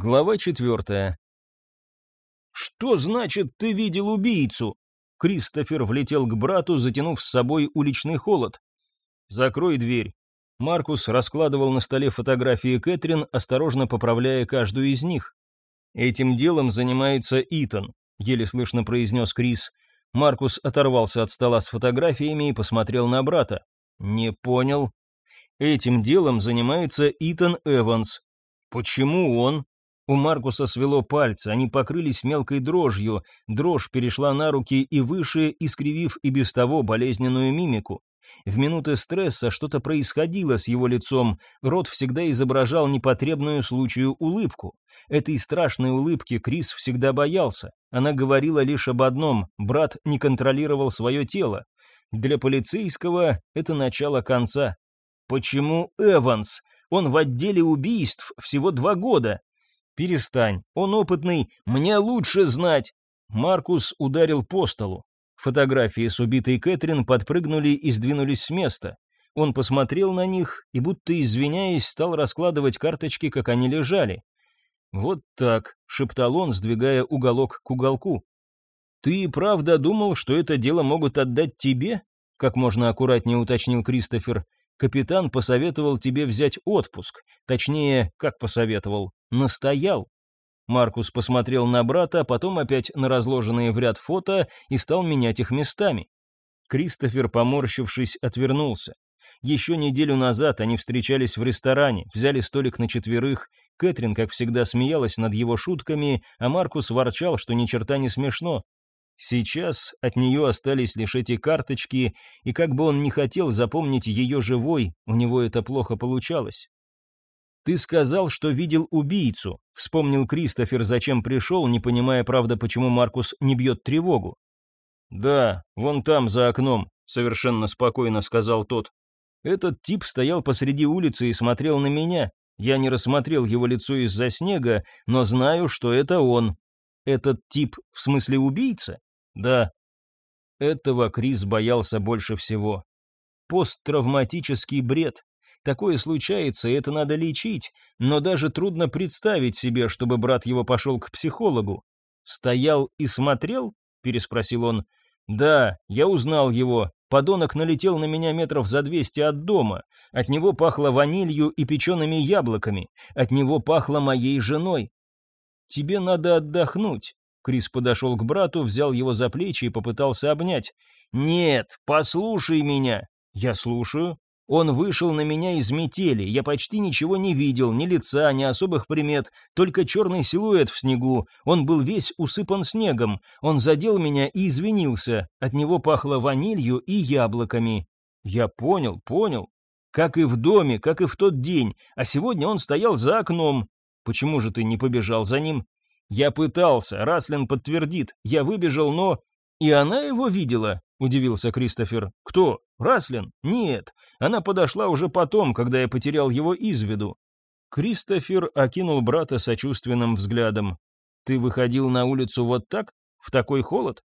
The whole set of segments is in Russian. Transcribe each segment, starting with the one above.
Глава четвертая. «Что значит, ты видел убийцу?» Кристофер влетел к брату, затянув с собой уличный холод. «Закрой дверь». Маркус раскладывал на столе фотографии Кэтрин, осторожно поправляя каждую из них. «Этим делом занимается Итан», — еле слышно произнес Крис. Маркус оторвался от стола с фотографиями и посмотрел на брата. «Не понял». «Этим делом занимается Итан Эванс». «Почему он?» У Маркуса свело пальцы, они покрылись мелкой дрожью, дрожь перешла на руки и выше, искривив и без того болезненную мимику. В минуты стресса что-то происходило с его лицом, рот всегда изображал непотребную случаю улыбку. Этой страшной улыбки Крис всегда боялся. Она говорила лишь об одном – брат не контролировал свое тело. Для полицейского это начало конца. Почему Эванс? Он в отделе убийств всего два года. «Перестань, он опытный, мне лучше знать!» Маркус ударил по столу. Фотографии с убитой Кэтрин подпрыгнули и сдвинулись с места. Он посмотрел на них и, будто извиняясь, стал раскладывать карточки, как они лежали. «Вот так», — шептал он, сдвигая уголок к уголку. «Ты правда думал, что это дело могут отдать тебе?» — как можно аккуратнее уточнил Кристофер. «Капитан посоветовал тебе взять отпуск. Точнее, как посоветовал, Настоял. Маркус посмотрел на брата, потом опять на разложенные в ряд фото и стал менять их местами. Кристофер, поморщившись, отвернулся. Еще неделю назад они встречались в ресторане, взяли столик на четверых. Кэтрин, как всегда, смеялась над его шутками, а Маркус ворчал, что ни черта не смешно. Сейчас от нее остались лишь эти карточки, и как бы он ни хотел запомнить ее живой, у него это плохо получалось. «Ты сказал, что видел убийцу», — вспомнил Кристофер, зачем пришел, не понимая, правда, почему Маркус не бьет тревогу. «Да, вон там, за окном», — совершенно спокойно сказал тот. «Этот тип стоял посреди улицы и смотрел на меня. Я не рассмотрел его лицо из-за снега, но знаю, что это он. Этот тип, в смысле убийца? Да». Этого Крис боялся больше всего. Посттравматический бред. Такое случается, это надо лечить, но даже трудно представить себе, чтобы брат его пошел к психологу. «Стоял и смотрел?» – переспросил он. «Да, я узнал его. Подонок налетел на меня метров за двести от дома. От него пахло ванилью и печеными яблоками. От него пахло моей женой. Тебе надо отдохнуть». Крис подошел к брату, взял его за плечи и попытался обнять. «Нет, послушай меня». «Я слушаю». Он вышел на меня из метели, я почти ничего не видел, ни лица, ни особых примет, только черный силуэт в снегу. Он был весь усыпан снегом. Он задел меня и извинился. От него пахло ванилью и яблоками. Я понял, понял. Как и в доме, как и в тот день. А сегодня он стоял за окном. Почему же ты не побежал за ним? Я пытался, Раслин подтвердит. Я выбежал, но... И она его видела, удивился Кристофер. Кто? Раслин? Нет. Она подошла уже потом, когда я потерял его из виду. Кристофер окинул брата сочувственным взглядом. Ты выходил на улицу вот так? В такой холод?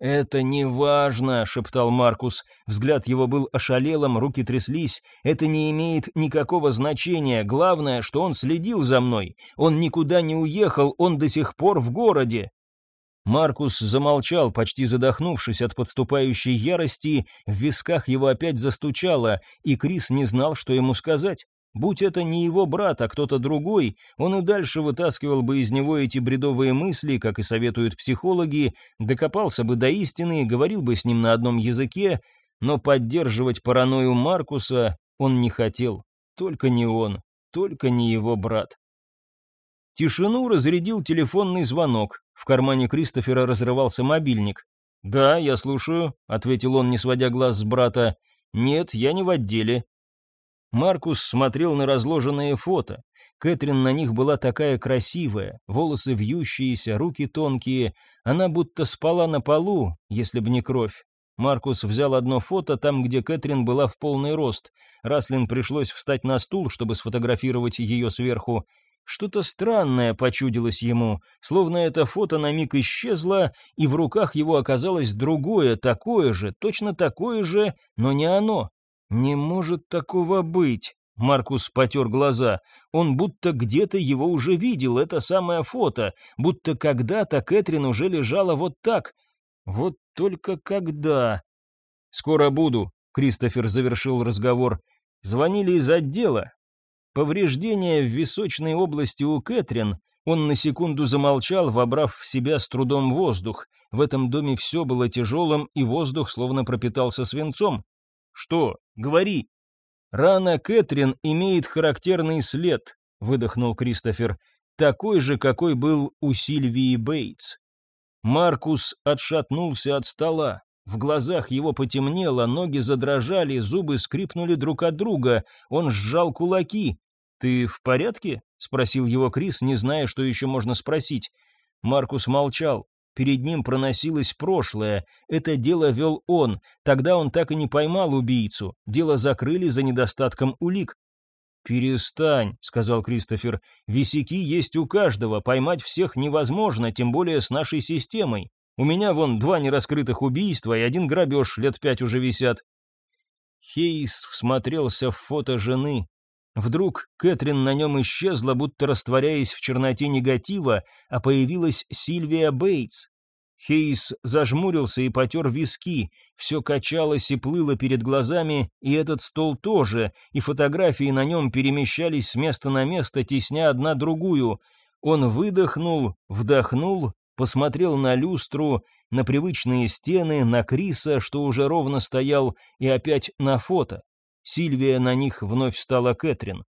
«Это не важно», — шептал Маркус. Взгляд его был ошалелым, руки тряслись. «Это не имеет никакого значения. Главное, что он следил за мной. Он никуда не уехал, он до сих пор в городе. Маркус замолчал, почти задохнувшись от подступающей ярости, в висках его опять застучало, и Крис не знал, что ему сказать. Будь это не его брат, а кто-то другой, он и дальше вытаскивал бы из него эти бредовые мысли, как и советуют психологи, докопался бы до истины, и говорил бы с ним на одном языке, но поддерживать паранойю Маркуса он не хотел. Только не он, только не его брат. Тишину разрядил телефонный звонок. В кармане Кристофера разрывался мобильник. «Да, я слушаю», — ответил он, не сводя глаз с брата. «Нет, я не в отделе». Маркус смотрел на разложенные фото. Кэтрин на них была такая красивая, волосы вьющиеся, руки тонкие. Она будто спала на полу, если б не кровь. Маркус взял одно фото там, где Кэтрин была в полный рост. Раслин пришлось встать на стул, чтобы сфотографировать ее сверху. Что-то странное почудилось ему, словно это фото на миг исчезло, и в руках его оказалось другое, такое же, точно такое же, но не оно. «Не может такого быть», Маркус потер глаза. Он будто где-то его уже видел, это самое фото. Будто когда-то Кэтрин уже лежала вот так. Вот только когда... «Скоро буду», — Кристофер завершил разговор. Звонили из отдела. Повреждения в височной области у Кэтрин. Он на секунду замолчал, вобрав в себя с трудом воздух. В этом доме все было тяжелым, и воздух словно пропитался свинцом. «Что? Говори!» «Рана Кэтрин имеет характерный след», — выдохнул Кристофер, «такой же, какой был у Сильвии Бейтс». Маркус отшатнулся от стола. В глазах его потемнело, ноги задрожали, зубы скрипнули друг от друга. Он сжал кулаки. «Ты в порядке?» — спросил его Крис, не зная, что еще можно спросить. Маркус молчал. Перед ним проносилось прошлое. Это дело вел он. Тогда он так и не поймал убийцу. Дело закрыли за недостатком улик. «Перестань», — сказал Кристофер. «Висяки есть у каждого. Поймать всех невозможно, тем более с нашей системой. У меня вон два нераскрытых убийства и один грабеж лет пять уже висят». Хейс всмотрелся в фото жены. Вдруг Кэтрин на нем исчезла, будто растворяясь в черноте негатива, а появилась Сильвия Бейтс. Хейс зажмурился и потер виски, все качалось и плыло перед глазами, и этот стол тоже, и фотографии на нем перемещались с места на место, тесня одна другую. Он выдохнул, вдохнул, посмотрел на люстру, на привычные стены, на Криса, что уже ровно стоял, и опять на фото. Сильвия на них вновь стала Кэтрин.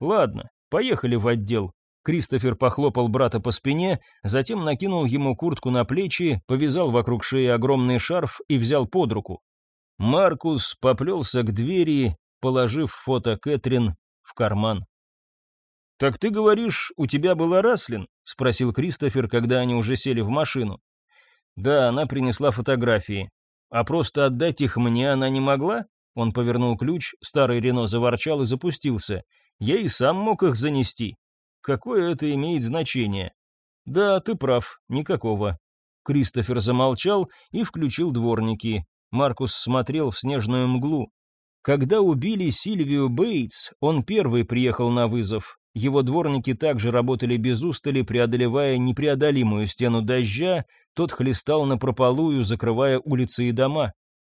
«Ладно, поехали в отдел». Кристофер похлопал брата по спине, затем накинул ему куртку на плечи, повязал вокруг шеи огромный шарф и взял под руку. Маркус поплелся к двери, положив фото Кэтрин в карман. «Так ты говоришь, у тебя была Раслин?» — спросил Кристофер, когда они уже сели в машину. «Да, она принесла фотографии. А просто отдать их мне она не могла?» Он повернул ключ, старый Рено заворчал и запустился. Я и сам мог их занести. Какое это имеет значение? Да, ты прав, никакого. Кристофер замолчал и включил дворники. Маркус смотрел в снежную мглу. Когда убили Сильвию Бейтс, он первый приехал на вызов. Его дворники также работали без устали, преодолевая непреодолимую стену дождя, тот хлестал напропалую, закрывая улицы и дома.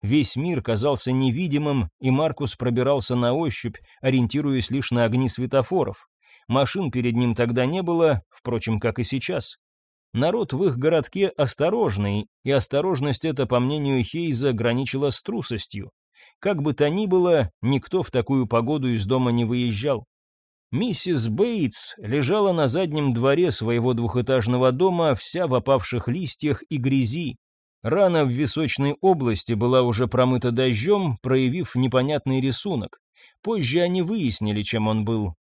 Весь мир казался невидимым, и Маркус пробирался на ощупь, ориентируясь лишь на огни светофоров. Машин перед ним тогда не было, впрочем, как и сейчас. Народ в их городке осторожный, и осторожность эта, по мнению Хейза, граничила с трусостью. Как бы то ни было, никто в такую погоду из дома не выезжал. Миссис Бейтс лежала на заднем дворе своего двухэтажного дома, вся в опавших листьях и грязи, Рана в височной области была уже промыта дождем, проявив непонятный рисунок. Позже они выяснили, чем он был.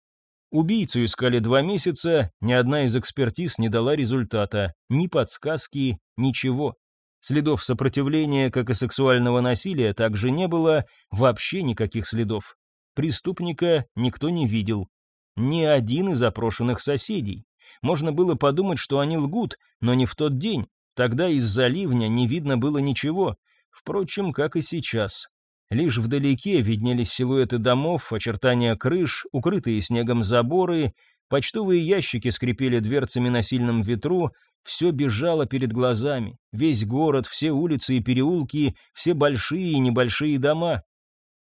Убийцу искали два месяца, ни одна из экспертиз не дала результата, ни подсказки, ничего. Следов сопротивления, как и сексуального насилия, также не было, вообще никаких следов. Преступника никто не видел. Ни один из опрошенных соседей. Можно было подумать, что они лгут, но не в тот день. Тогда из-за ливня не видно было ничего, впрочем, как и сейчас. Лишь вдалеке виднелись силуэты домов, очертания крыш, укрытые снегом заборы, почтовые ящики скрипели дверцами на сильном ветру, все бежало перед глазами, весь город, все улицы и переулки, все большие и небольшие дома.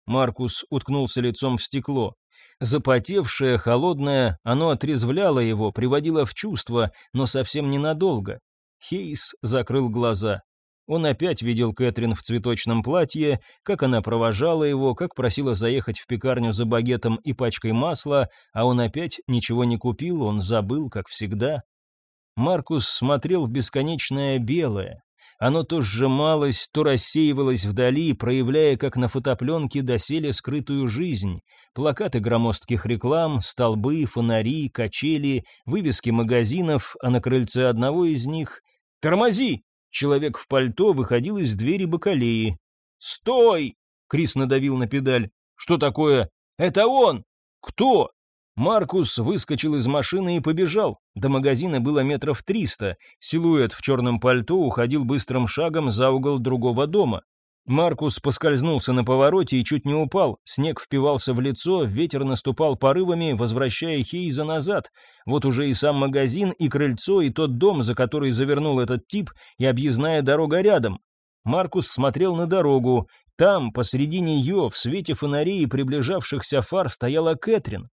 Маркус уткнулся лицом в стекло. Запотевшее, холодное, оно отрезвляло его, приводило в чувство, но совсем ненадолго. Хейс закрыл глаза. Он опять видел Кэтрин в цветочном платье, как она провожала его, как просила заехать в пекарню за багетом и пачкой масла, а он опять ничего не купил, он забыл, как всегда. Маркус смотрел в бесконечное белое. Оно то сжималось, то рассеивалось вдали, проявляя, как на фотопленке, доселе скрытую жизнь. Плакаты громоздких реклам, столбы, фонари, качели, вывески магазинов, а на крыльце одного из них «Тормози!» Человек в пальто выходил из двери бакалеи. «Стой!» Крис надавил на педаль. «Что такое?» «Это он!» «Кто?» Маркус выскочил из машины и побежал. До магазина было метров триста. Силуэт в черном пальто уходил быстрым шагом за угол другого дома. Маркус поскользнулся на повороте и чуть не упал. Снег впивался в лицо, ветер наступал порывами, возвращая Хейза назад. Вот уже и сам магазин, и крыльцо, и тот дом, за который завернул этот тип, и объездная дорога рядом. Маркус смотрел на дорогу. Там, посреди нее, в свете фонарей и приближавшихся фар, стояла Кэтрин.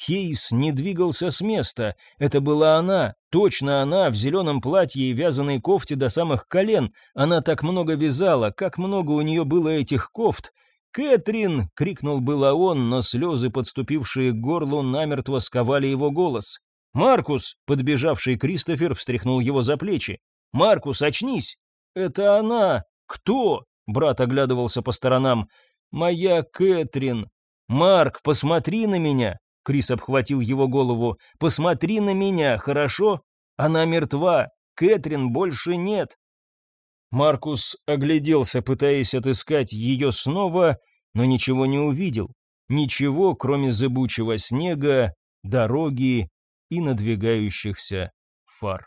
Хейс не двигался с места. Это была она, точно она, в зеленом платье и вязаной кофте до самых колен. Она так много вязала, как много у нее было этих кофт. «Кэтрин!» — крикнул было он, но слезы, подступившие к горлу, намертво сковали его голос. «Маркус!» — подбежавший Кристофер встряхнул его за плечи. «Маркус, очнись!» «Это она!» «Кто?» — брат оглядывался по сторонам. «Моя Кэтрин!» «Марк, посмотри на меня!» Крис обхватил его голову. «Посмотри на меня, хорошо? Она мертва. Кэтрин больше нет». Маркус огляделся, пытаясь отыскать ее снова, но ничего не увидел. Ничего, кроме зыбучего снега, дороги и надвигающихся фар.